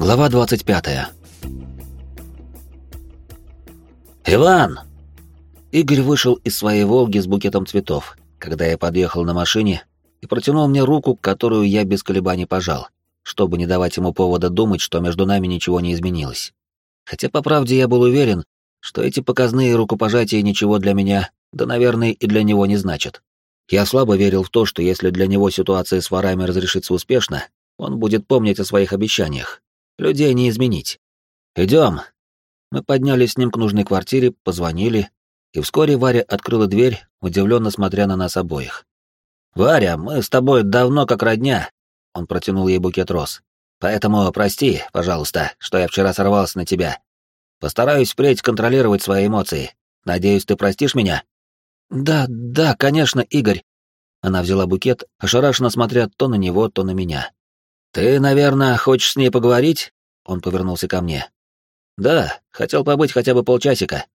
Глава 25. «Иван!» Игорь вышел из своей «Волги» с букетом цветов, когда я подъехал на машине и протянул мне руку, которую я без колебаний пожал, чтобы не давать ему повода думать, что между нами ничего не изменилось. Хотя, по правде, я был уверен, что эти показные рукопожатия ничего для меня, да, наверное, и для него не значат. Я слабо верил в то, что если для него ситуация с ворами разрешится успешно, он будет помнить о своих обещаниях. Людей не изменить. Идем. Мы поднялись с ним к нужной квартире, позвонили, и вскоре Варя открыла дверь, удивленно смотря на нас обоих. «Варя, мы с тобой давно как родня», — он протянул ей букет роз. «Поэтому прости, пожалуйста, что я вчера сорвался на тебя. Постараюсь впредь контролировать свои эмоции. Надеюсь, ты простишь меня?» «Да, да, конечно, Игорь». Она взяла букет, ошарашенно смотря то на него, то на меня. «Ты, наверное, хочешь с ней поговорить?» Он повернулся ко мне. «Да, хотел побыть хотя бы полчасика.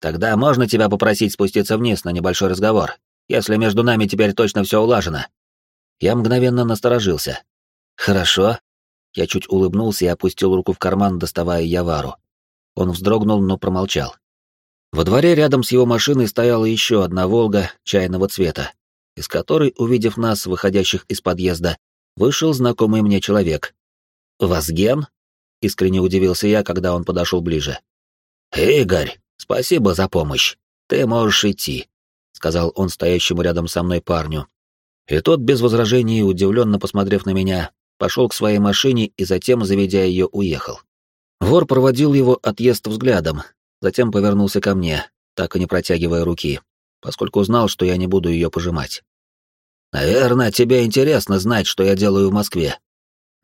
Тогда можно тебя попросить спуститься вниз на небольшой разговор, если между нами теперь точно все улажено?» Я мгновенно насторожился. «Хорошо». Я чуть улыбнулся и опустил руку в карман, доставая Явару. Он вздрогнул, но промолчал. Во дворе рядом с его машиной стояла еще одна «Волга» чайного цвета, из которой, увидев нас, выходящих из подъезда, вышел знакомый мне человек. «Вазген?» — искренне удивился я, когда он подошел ближе. «Игорь, спасибо за помощь. Ты можешь идти», — сказал он стоящему рядом со мной парню. И тот, без возражений, удивленно посмотрев на меня, пошел к своей машине и затем, заведя ее, уехал. Вор проводил его отъезд взглядом, затем повернулся ко мне, так и не протягивая руки, поскольку знал, что я не буду ее пожимать. Наверное, тебе интересно знать, что я делаю в Москве.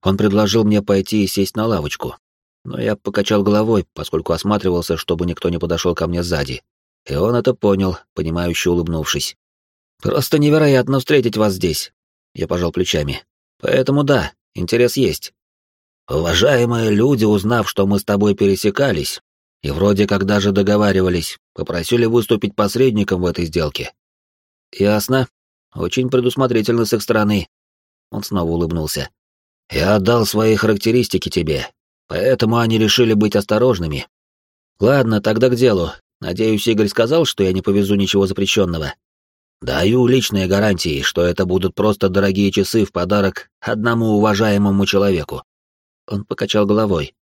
Он предложил мне пойти и сесть на лавочку, но я покачал головой, поскольку осматривался, чтобы никто не подошел ко мне сзади. И он это понял, понимающе улыбнувшись. «Просто невероятно встретить вас здесь», — я пожал плечами. «Поэтому да, интерес есть». «Уважаемые люди, узнав, что мы с тобой пересекались, и вроде как даже договаривались, попросили выступить посредником в этой сделке». «Ясно», очень предусмотрительно с их стороны. Он снова улыбнулся. Я отдал свои характеристики тебе, поэтому они решили быть осторожными. Ладно, тогда к делу. Надеюсь, Игорь сказал, что я не повезу ничего запрещенного. Даю личные гарантии, что это будут просто дорогие часы в подарок одному уважаемому человеку. Он покачал головой.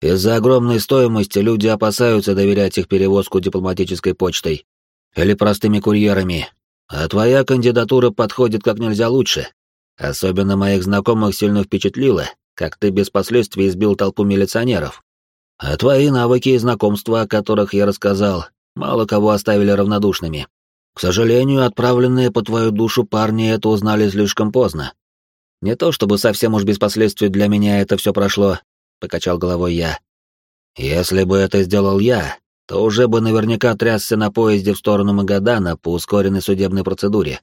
Из-за огромной стоимости люди опасаются доверять их перевозку дипломатической почтой или простыми курьерами, а твоя кандидатура подходит как нельзя лучше. Особенно моих знакомых сильно впечатлило, как ты без последствий избил толпу милиционеров. А твои навыки и знакомства, о которых я рассказал, мало кого оставили равнодушными. К сожалению, отправленные по твою душу парни это узнали слишком поздно. Не то чтобы совсем уж без последствий для меня это все прошло, покачал головой я. Если бы это сделал я, то уже бы наверняка трясся на поезде в сторону Магадана по ускоренной судебной процедуре.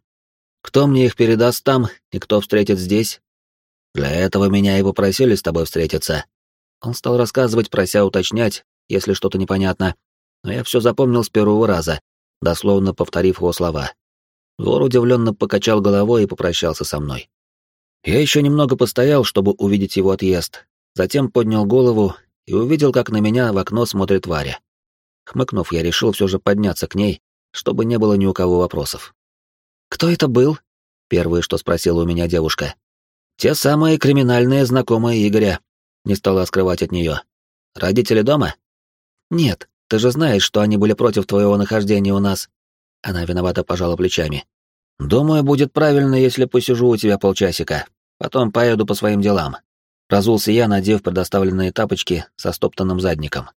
Кто мне их передаст там и кто встретит здесь? Для этого меня и попросили с тобой встретиться. Он стал рассказывать, прося уточнять, если что-то непонятно, но я все запомнил с первого раза, дословно повторив его слова. Вор удивленно покачал головой и попрощался со мной. Я еще немного постоял, чтобы увидеть его отъезд, затем поднял голову и увидел, как на меня в окно смотрит Варя. Хмыкнув, я решил все же подняться к ней, чтобы не было ни у кого вопросов. «Кто это был?» — первое, что спросила у меня девушка. «Те самые криминальные знакомые Игоря», — не стала скрывать от нее. «Родители дома?» «Нет, ты же знаешь, что они были против твоего нахождения у нас». Она виновато пожала плечами. «Думаю, будет правильно, если посижу у тебя полчасика. Потом поеду по своим делам». Разулся я, надев предоставленные тапочки со стоптанным задником.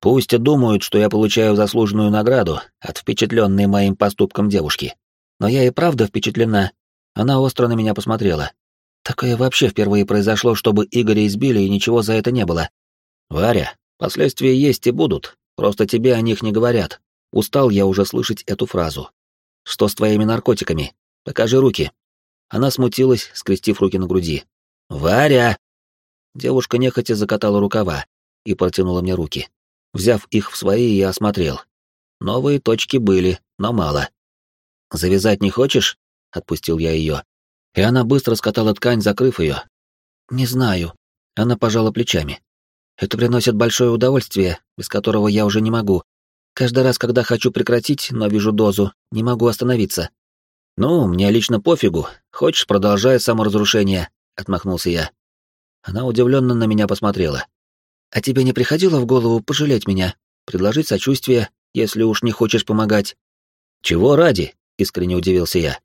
Пусть думают, что я получаю заслуженную награду от впечатленной моим поступком девушки. Но я и правда впечатлена. Она остро на меня посмотрела. Такое вообще впервые произошло, чтобы Игоря избили, и ничего за это не было. Варя, последствия есть и будут, просто тебе о них не говорят. Устал я уже слышать эту фразу. Что с твоими наркотиками? Покажи руки. Она смутилась, скрестив руки на груди. «Варя!» Девушка нехотя закатала рукава и протянула мне руки. Взяв их в свои, я осмотрел. Новые точки были, но мало. «Завязать не хочешь?» — отпустил я ее. И она быстро скатала ткань, закрыв ее. «Не знаю». Она пожала плечами. Это приносит большое удовольствие, без которого я уже не могу. Каждый раз, когда хочу прекратить, но вижу дозу, не могу остановиться. Ну, мне лично пофигу. Хочешь, продолжай саморазрушение, отмахнулся я. Она удивленно на меня посмотрела. А тебе не приходило в голову пожалеть меня, предложить сочувствие, если уж не хочешь помогать? Чего ради? искренне удивился я.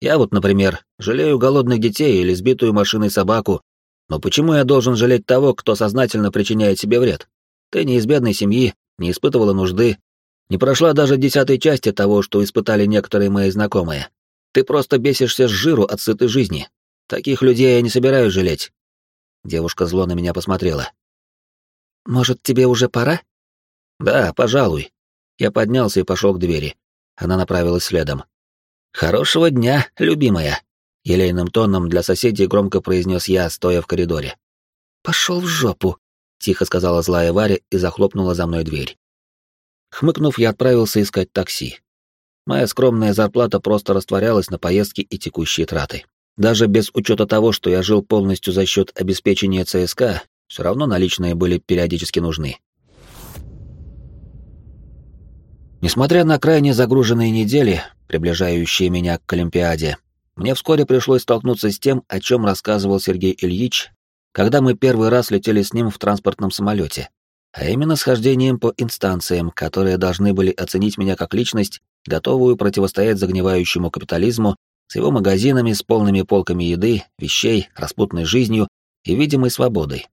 Я вот, например, жалею голодных детей или сбитую машиной собаку, но почему я должен жалеть того, кто сознательно причиняет себе вред? Ты не из бедной семьи, не испытывала нужды, не прошла даже десятой части того, что испытали некоторые мои знакомые. Ты просто бесишься с жиру от сытой жизни. Таких людей я не собираюсь жалеть. Девушка зло на меня посмотрела. Может, тебе уже пора? Да, пожалуй. Я поднялся и пошел к двери. Она направилась следом. Хорошего дня, любимая. Елейным тоном для соседей громко произнес я, стоя в коридоре. «Пошел в жопу!» — тихо сказала злая Варя и захлопнула за мной дверь. Хмыкнув, я отправился искать такси. Моя скромная зарплата просто растворялась на поездки и текущие траты. Даже без учета того, что я жил полностью за счет обеспечения ЦСК, все равно наличные были периодически нужны. Несмотря на крайне загруженные недели, приближающие меня к Олимпиаде, мне вскоре пришлось столкнуться с тем, о чем рассказывал Сергей Ильич, когда мы первый раз летели с ним в транспортном самолете, а именно схождением по инстанциям, которые должны были оценить меня как личность, готовую противостоять загнивающему капитализму с его магазинами с полными полками еды, вещей, распутной жизнью и видимой свободой.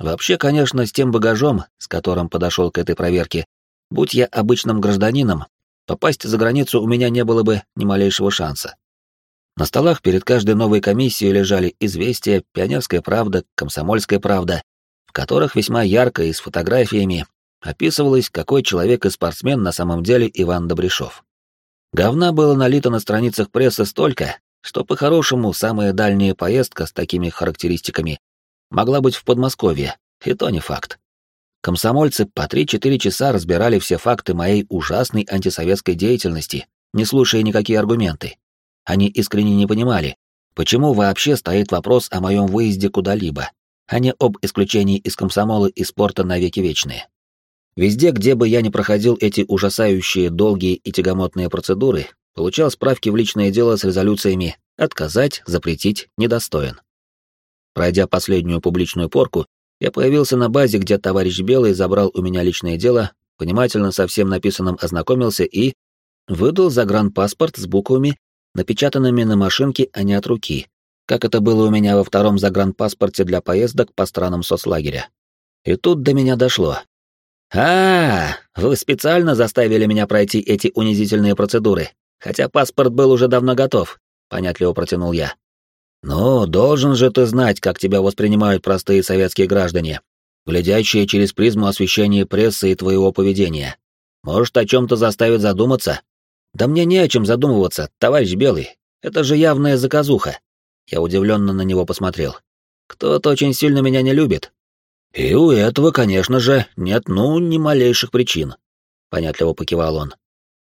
Вообще, конечно, с тем багажом, с которым подошел к этой проверке, будь я обычным гражданином, попасть за границу у меня не было бы ни малейшего шанса. На столах перед каждой новой комиссией лежали известия, пионерская правда, комсомольская правда, в которых весьма ярко и с фотографиями описывалось, какой человек и спортсмен на самом деле Иван Добряшов. Говна было налито на страницах прессы столько, что по-хорошему самая дальняя поездка с такими характеристиками могла быть в Подмосковье, и то не факт. Комсомольцы по 3-4 часа разбирали все факты моей ужасной антисоветской деятельности, не слушая никакие аргументы. Они искренне не понимали, почему вообще стоит вопрос о моем выезде куда-либо, а не об исключении из комсомола и спорта навеки вечные. Везде, где бы я ни проходил эти ужасающие, долгие и тягомотные процедуры, получал справки в личное дело с резолюциями «отказать», «запретить», «недостоин». Пройдя последнюю публичную порку, я появился на базе, где товарищ Белый забрал у меня личное дело, внимательно со всем написанным ознакомился и выдал загранпаспорт с буквами напечатанными на машинке, а не от руки, как это было у меня во втором загранпаспорте для поездок по странам соцлагеря. И тут до меня дошло. «А, вы специально заставили меня пройти эти унизительные процедуры, хотя паспорт был уже давно готов», — понятливо протянул я. «Ну, должен же ты знать, как тебя воспринимают простые советские граждане, глядящие через призму освещения прессы и твоего поведения. Может, о чем-то заставит задуматься?» Да мне не о чем задумываться, товарищ Белый. Это же явная заказуха. Я удивленно на него посмотрел. Кто-то очень сильно меня не любит. И у этого, конечно же, нет ну ни малейших причин. Понятливо покивал он.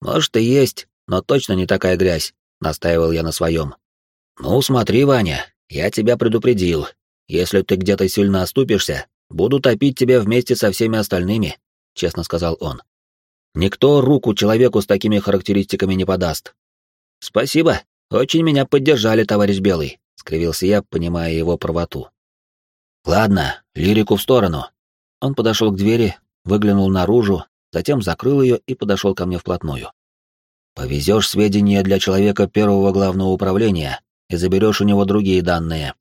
Может и есть, но точно не такая грязь, настаивал я на своем. Ну смотри, Ваня, я тебя предупредил. Если ты где-то сильно оступишься, буду топить тебя вместе со всеми остальными, честно сказал он. Никто руку человеку с такими характеристиками не подаст. Спасибо, очень меня поддержали, товарищ Белый, скривился я, понимая его правоту. Ладно, лирику в сторону. Он подошел к двери, выглянул наружу, затем закрыл ее и подошел ко мне вплотную. Повезешь сведения для человека первого главного управления и заберешь у него другие данные.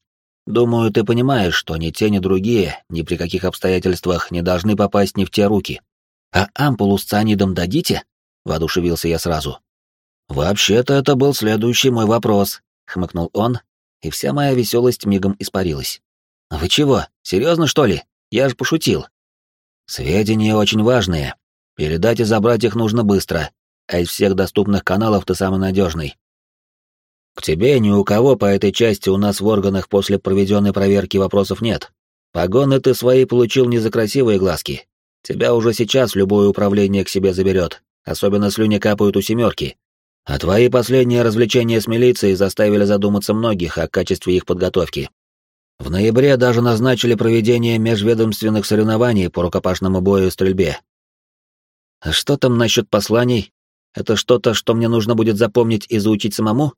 Думаю, ты понимаешь, что ни те, ни другие ни при каких обстоятельствах не должны попасть не в те руки. «А ампулу с цианидом дадите?» — воодушевился я сразу. «Вообще-то это был следующий мой вопрос», — хмыкнул он, и вся моя веселость мигом испарилась. «Вы чего, серьезно, что ли? Я же пошутил». «Сведения очень важные. Передать и забрать их нужно быстро, а из всех доступных каналов ты самый надежный. К тебе ни у кого по этой части у нас в органах после проведенной проверки вопросов нет. Погоны ты свои получил не за красивые глазки, Тебя уже сейчас любое управление к себе заберет, особенно слюни капают у семерки. А твои последние развлечения с милицией заставили задуматься многих о качестве их подготовки. В ноябре даже назначили проведение межведомственных соревнований по рукопашному бою и стрельбе. А что там насчет посланий? Это что-то, что мне нужно будет запомнить и заучить самому?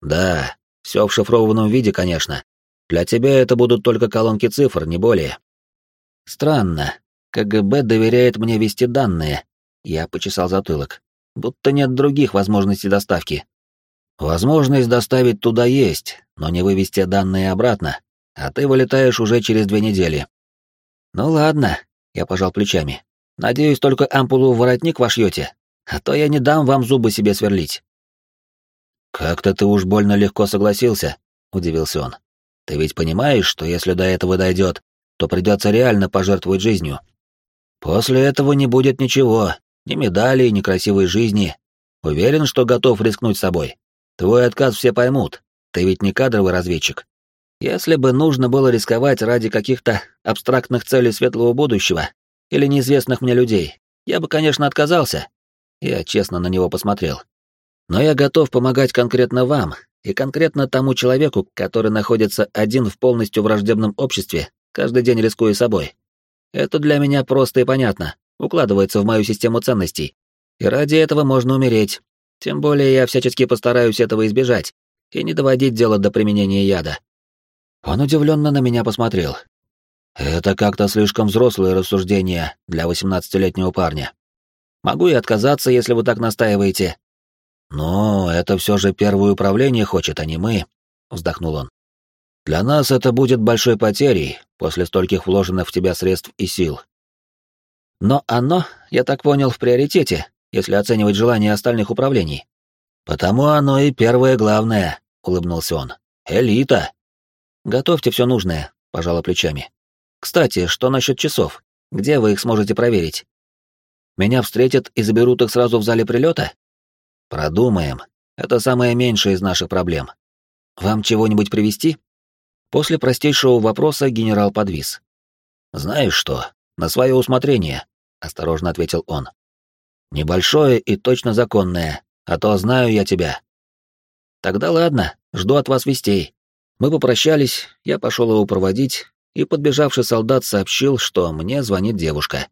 Да, все в шифрованном виде, конечно. Для тебя это будут только колонки цифр, не более. Странно. КГБ доверяет мне вести данные. Я почесал затылок. Будто нет других возможностей доставки. Возможность доставить туда есть, но не вывести данные обратно а ты вылетаешь уже через две недели. Ну ладно, я пожал плечами. Надеюсь, только ампулу в воротник вошьете, а то я не дам вам зубы себе сверлить. Как-то ты уж больно легко согласился, удивился он. Ты ведь понимаешь, что если до этого дойдет, то придется реально пожертвовать жизнью. После этого не будет ничего, ни медалей, ни красивой жизни. Уверен, что готов рискнуть собой. Твой отказ все поймут. Ты ведь не кадровый разведчик. Если бы нужно было рисковать ради каких-то абстрактных целей светлого будущего или неизвестных мне людей, я бы, конечно, отказался. Я честно на него посмотрел. Но я готов помогать конкретно вам и конкретно тому человеку, который находится один в полностью враждебном обществе, каждый день рискуя собой. Это для меня просто и понятно, укладывается в мою систему ценностей. И ради этого можно умереть. Тем более я всячески постараюсь этого избежать и не доводить дело до применения яда. Он удивленно на меня посмотрел. Это как-то слишком взрослые рассуждения для восемнадцатилетнего парня. Могу и отказаться, если вы так настаиваете. Но это все же первое управление хочет, а не мы, вздохнул он. Для нас это будет большой потерей после стольких вложенных в тебя средств и сил. Но оно, я так понял, в приоритете, если оценивать желания остальных управлений. Потому оно и первое главное, улыбнулся он. Элита. Готовьте все нужное, пожала плечами. Кстати, что насчет часов? Где вы их сможете проверить? Меня встретят и заберут их сразу в зале прилета? Продумаем. Это самое меньшее из наших проблем. Вам чего-нибудь привезти? После простейшего вопроса генерал подвис. Знаешь что? На свое усмотрение, осторожно ответил он. Небольшое и точно законное, а то знаю я тебя. Тогда ладно, жду от вас вестей. Мы попрощались, я пошел его проводить, и подбежавший солдат сообщил, что мне звонит девушка.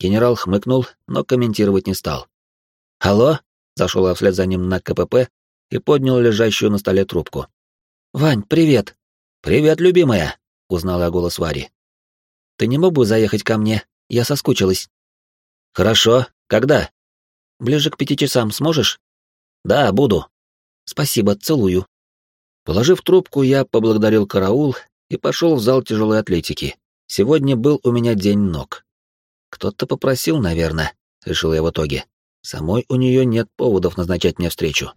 Генерал хмыкнул, но комментировать не стал. «Алло?» — зашел я вслед за ним на КПП и поднял лежащую на столе трубку. «Вань, привет!» «Привет, любимая!» — узнала голос Вари. «Ты не мог бы заехать ко мне? Я соскучилась». «Хорошо. Когда?» «Ближе к пяти часам сможешь?» «Да, буду». «Спасибо, целую». Положив трубку, я поблагодарил караул и пошел в зал тяжелой атлетики. Сегодня был у меня день ног. Кто-то попросил, наверное, решил я в итоге. Самой у нее нет поводов назначать мне встречу.